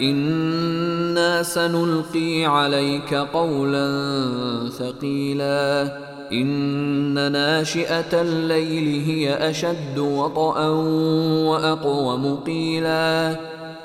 أنا سنلقي عليك قولا ثقيلا ان ناشئه الليل هي اشد وطئا واقوم قيلا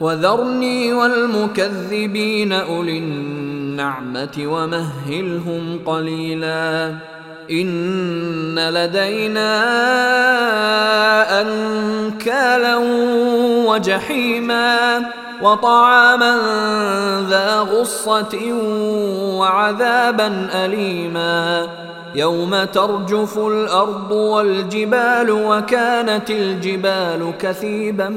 وذرني والمكذبين أولي النعمة ومهلهم قليلا. إن لدينا أنكالا وجحيما وطعاما ذا غصة وعذابا أليما. يوم ترجف الأرض والجبال وكانت الجبال كثيبا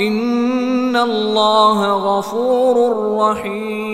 ان الله غفور رحيم